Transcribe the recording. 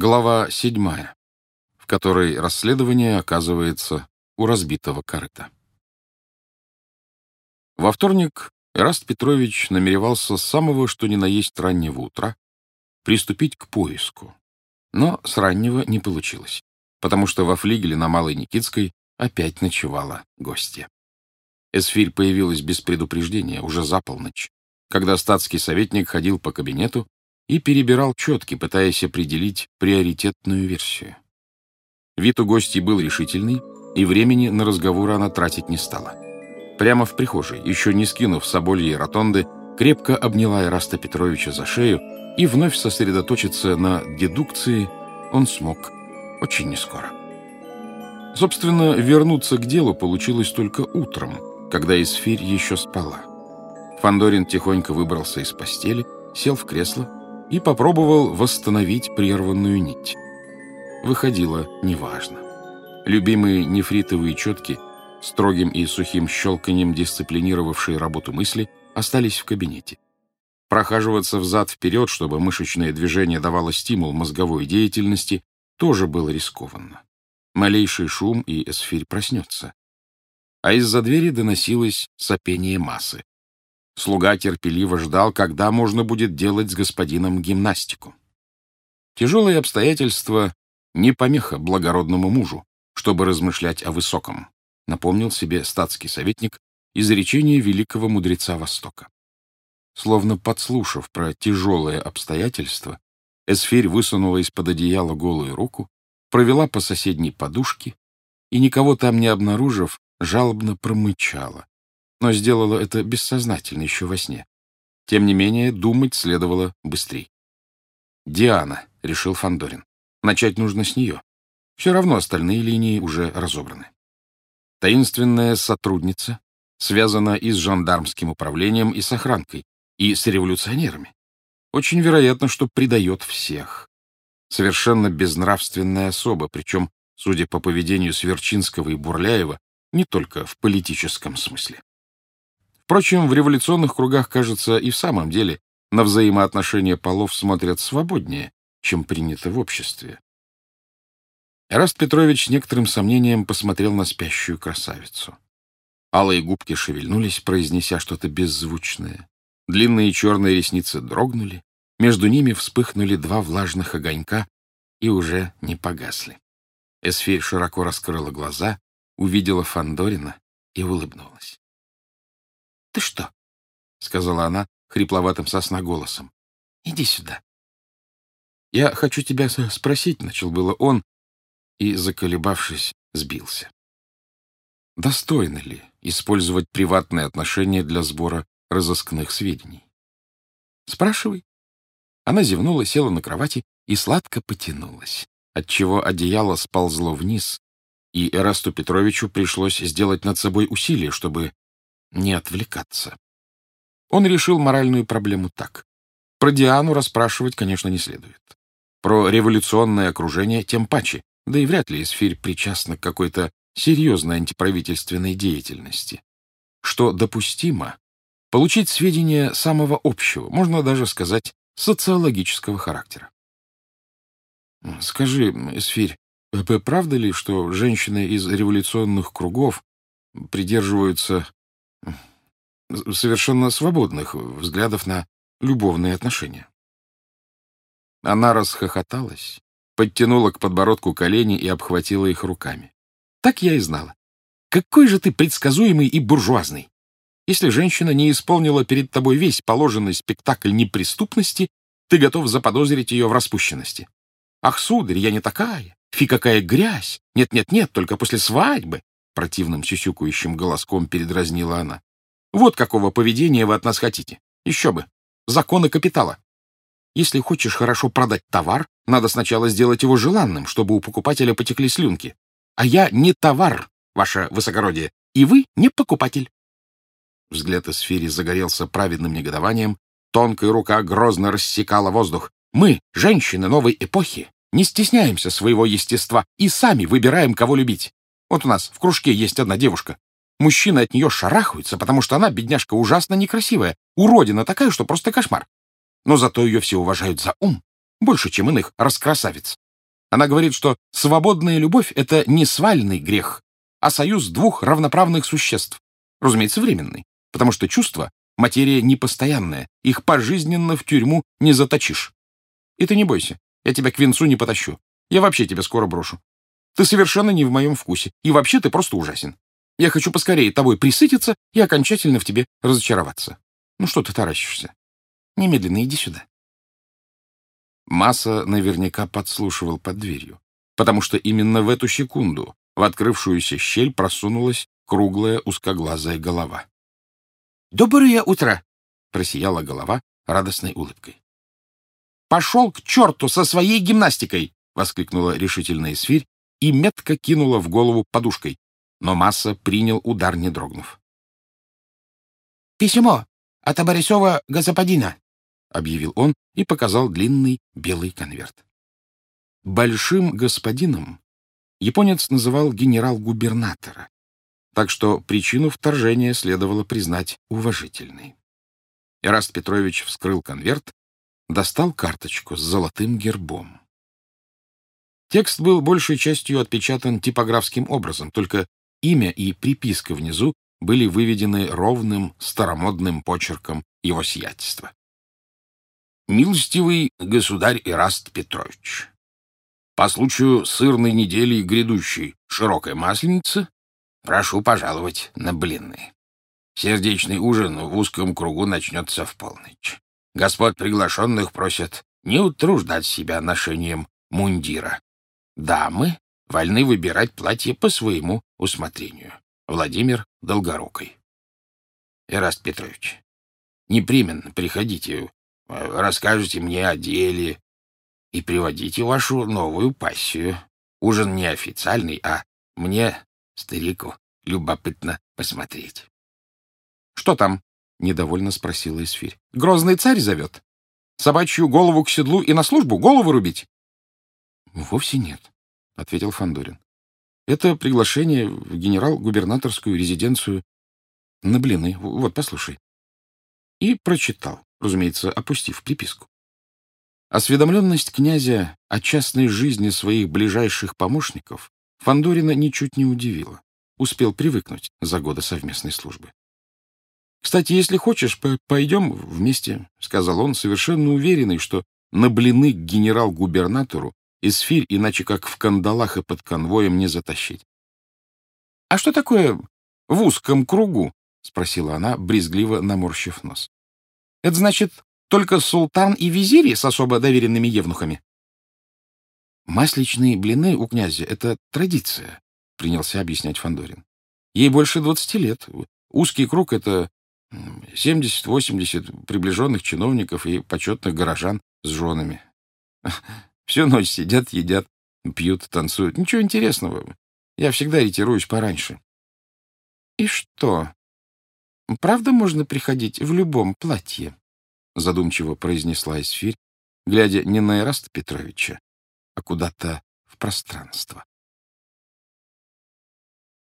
Глава седьмая, в которой расследование оказывается у разбитого корыта. Во вторник Эраст Петрович намеревался с самого что ни на есть раннего утра приступить к поиску. Но с раннего не получилось, потому что во флигеле на Малой Никитской опять ночевала гостья. Эсфирь появилась без предупреждения уже за полночь, когда статский советник ходил по кабинету и перебирал четки, пытаясь определить приоритетную версию. Вид у гостей был решительный, и времени на разговор она тратить не стала. Прямо в прихожей, еще не скинув собольей ротонды, крепко обняла Ираста Петровича за шею, и вновь сосредоточиться на дедукции он смог очень нескоро. Собственно, вернуться к делу получилось только утром, когда Исфирь еще спала. Фандорин тихонько выбрался из постели, сел в кресло и попробовал восстановить прерванную нить. Выходило неважно. Любимые нефритовые четки, строгим и сухим щелканием дисциплинировавшие работу мысли, остались в кабинете. Прохаживаться взад-вперед, чтобы мышечное движение давало стимул мозговой деятельности, тоже было рискованно. Малейший шум, и эсфирь проснется. А из-за двери доносилось сопение массы. Слуга терпеливо ждал, когда можно будет делать с господином гимнастику. Тяжелые обстоятельства — не помеха благородному мужу, чтобы размышлять о высоком, напомнил себе статский советник изречение великого мудреца Востока. Словно подслушав про тяжелые обстоятельства, Эсфирь высунула из-под одеяла голую руку, провела по соседней подушке и, никого там не обнаружив, жалобно промычала но сделала это бессознательно еще во сне. Тем не менее, думать следовало быстрее. «Диана», — решил Фандорин. «Начать нужно с нее. Все равно остальные линии уже разобраны». Таинственная сотрудница связана и с жандармским управлением, и с охранкой, и с революционерами. Очень вероятно, что предает всех. Совершенно безнравственная особа, причем, судя по поведению Сверчинского и Бурляева, не только в политическом смысле. Впрочем, в революционных кругах, кажется, и в самом деле на взаимоотношения полов смотрят свободнее, чем принято в обществе. Эраст Петрович с некоторым сомнением посмотрел на спящую красавицу. Алые губки шевельнулись, произнеся что-то беззвучное. Длинные черные ресницы дрогнули, между ними вспыхнули два влажных огонька и уже не погасли. Эсфирь широко раскрыла глаза, увидела Фандорина и улыбнулась. — Ты что? — сказала она хрипловатым сосна голосом. — Иди сюда. — Я хочу тебя спросить, — начал было он, и, заколебавшись, сбился. Достойно ли использовать приватные отношения для сбора разыскных сведений? — Спрашивай. Она зевнула, села на кровати и сладко потянулась, отчего одеяло сползло вниз, и Эрасту Петровичу пришлось сделать над собой усилие, чтобы не отвлекаться. Он решил моральную проблему так. Про Диану расспрашивать, конечно, не следует. Про революционное окружение тем паче, да и вряд ли Эсфирь причастна к какой-то серьезной антиправительственной деятельности. Что допустимо, получить сведения самого общего, можно даже сказать, социологического характера. Скажи, Эсфирь, правда ли, что женщины из революционных кругов придерживаются совершенно свободных взглядов на любовные отношения. Она расхохоталась, подтянула к подбородку колени и обхватила их руками. Так я и знала. Какой же ты предсказуемый и буржуазный. Если женщина не исполнила перед тобой весь положенный спектакль неприступности, ты готов заподозрить ее в распущенности. Ах, сударь, я не такая. Фи, какая грязь. Нет-нет-нет, только после свадьбы противным сюсюкающим голоском передразнила она. Вот какого поведения вы от нас хотите. Еще бы. Законы капитала. Если хочешь хорошо продать товар, надо сначала сделать его желанным, чтобы у покупателя потекли слюнки. А я не товар, ваше высокородие, и вы не покупатель. Взгляд Эсфири загорелся праведным негодованием, тонкая рука грозно рассекала воздух. Мы, женщины новой эпохи, не стесняемся своего естества и сами выбираем, кого любить. Вот у нас в кружке есть одна девушка. Мужчины от нее шарахаются, потому что она, бедняжка, ужасно некрасивая, уродина такая, что просто кошмар. Но зато ее все уважают за ум, больше, чем иных раскрасавиц. Она говорит, что свободная любовь — это не свальный грех, а союз двух равноправных существ. Разумеется, временный, потому что чувства — материя непостоянная, их пожизненно в тюрьму не заточишь. И ты не бойся, я тебя к венцу не потащу. Я вообще тебя скоро брошу. Ты совершенно не в моем вкусе, и вообще ты просто ужасен. Я хочу поскорее тобой присытиться и окончательно в тебе разочароваться. Ну что ты таращишься? Немедленно иди сюда. Масса наверняка подслушивал под дверью, потому что именно в эту секунду в открывшуюся щель просунулась круглая узкоглазая голова. «Доброе утро!» — просияла голова радостной улыбкой. «Пошел к черту со своей гимнастикой!» — воскликнула решительная свирь и метко кинула в голову подушкой, но Масса принял удар, не дрогнув. «Письмо от Абарисова Газоподина!» — объявил он и показал длинный белый конверт. Большим господином японец называл генерал-губернатора, так что причину вторжения следовало признать уважительной. Эраст Петрович вскрыл конверт, достал карточку с золотым гербом. Текст был большей частью отпечатан типографским образом, только имя и приписка внизу были выведены ровным старомодным почерком его сиятельства. Милостивый государь Ираст Петрович, по случаю сырной недели грядущей широкой масленицы прошу пожаловать на блины. Сердечный ужин в узком кругу начнется в полночь. Господ приглашенных просят не утруждать себя ношением мундира. Дамы вольны выбирать платье по своему усмотрению. Владимир Долгорукой. Ираст Петрович, непременно приходите расскажете мне о деле и приводите вашу новую пассию. Ужин не официальный, а мне, старику, любопытно посмотреть. — Что там? — недовольно спросила Эсфирь. — Грозный царь зовет? Собачью голову к седлу и на службу голову рубить? — Вовсе нет, — ответил Фандорин. Это приглашение в генерал-губернаторскую резиденцию на блины. Вот, послушай. И прочитал разумеется, опустив приписку. Осведомленность князя о частной жизни своих ближайших помощников Фандорина ничуть не удивила. Успел привыкнуть за годы совместной службы. «Кстати, если хочешь, пойдем вместе», — сказал он, совершенно уверенный, что на блины к генерал-губернатору эсфирь иначе как в кандалах и под конвоем не затащить. «А что такое в узком кругу?» — спросила она, брезгливо наморщив нос. Это значит, только султан и визири с особо доверенными евнухами? Масличные блины у князя — это традиция, — принялся объяснять Фандорин. Ей больше двадцати лет. Узкий круг — это 70-80 приближенных чиновников и почетных горожан с женами. Всю ночь сидят, едят, пьют, танцуют. Ничего интересного. Я всегда ретируюсь пораньше. — И что, правда можно приходить в любом платье? — задумчиво произнесла Эсфирь, глядя не на Эраста Петровича, а куда-то в пространство.